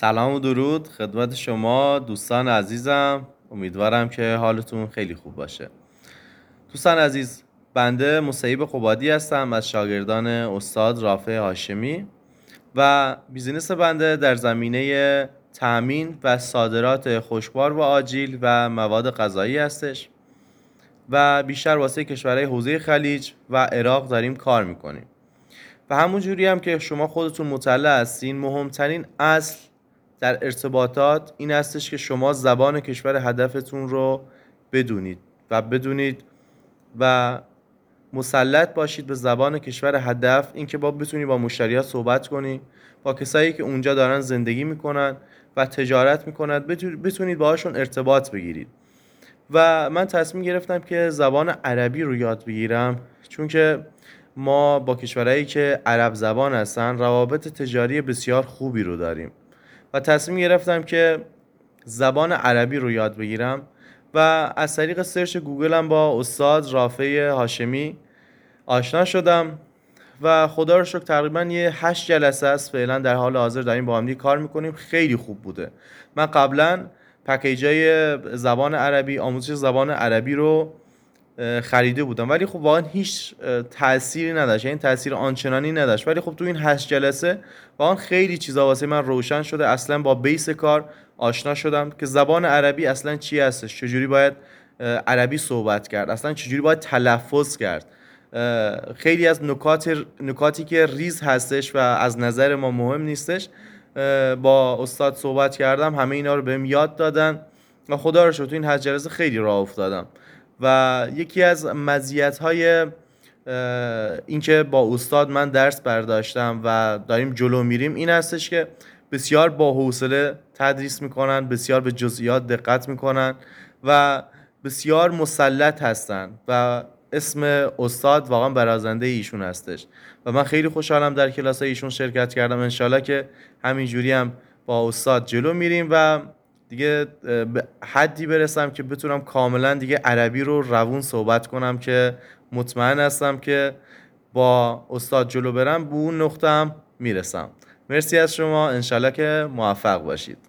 سلام و درود خدمت شما دوستان عزیزم. امیدوارم که حالتون خیلی خوب باشه. دوستان عزیز بنده مصیب قبادی هستم از شاگردان استاد رافع هاشمی و بیزینس بنده در زمینه تأمین و صادرات خوشبار و آجیل و مواد غذایی هستش و بیشتر واسه کشورهای حوزه خلیج و عراق داریم کار می‌کنیم. و همون جوری هم که شما خودتون مطلع هستین مهمترین اصل در ارتباطات این هستش که شما زبان کشور هدفتون رو بدونید و بدونید و مسلط باشید به زبان کشور هدف اینکه با بتونی با مشتریات صحبت کنی با کسایی که اونجا دارن زندگی می‌کنن و تجارت می‌کنن بتونید باهاشون ارتباط بگیرید. و من تصمیم گرفتم که زبان عربی رو یاد بگیرم چون که ما با کشورهایی که عرب زبان هستن روابط تجاری بسیار خوبی رو داریم. و تصمیم گرفتم که زبان عربی رو یاد بگیرم و از طریق سرچ گوگلم با استاد رافع هاشمی آشنا شدم و خدا رو شکر تقریبا یه هشت جلسه است فعلا در حال حاضر داریم با هم کار می‌کنیم. خیلی خوب بوده. من قبلا پکیجای زبان عربی آموزش زبان عربی رو خریده بودم. ولی خب واقعا هیچ تأثیری نداشت. یعنی تاثیر آنچنانی نداشت. ولی خب تو این هشت جلسه واقعا خیلی چیزا واسه من روشن شده. اصلا با بیس کار آشنا شدم که زبان عربی اصلا چی هستش؟ چجوری باید عربی صحبت کرد؟ اصلا چجوری باید تلفظ کرد؟ خیلی از نکات نکاتی که ریز هستش و از نظر ما مهم نیستش با استاد صحبت کردم. همه اینا رو بهم یاد دادن و خدا رو شد تو این هشت جلسه خیلی راه افتادم. و یکی از مزیت های اینکه با استاد من درس برداشتم و داریم جلو میریم این هستش که بسیار با حوصله تدریس می‌کنن بسیار به جزئیات دقت می‌کنن و بسیار مسلط هستن و اسم استاد واقعا برازنده ایشون هستش. و من خیلی خوشحالم در کلاس ایشون شرکت کردم. انشالله که همینجوری هم با استاد جلو میریم و دیگه به حدی برسم که بتونم کاملا دیگه عربی رو روون صحبت کنم که مطمئن هستم که با استاد جلو برم به اون نقطه هم می‌رسم. مرسی از شما. انشالله که موفق باشید.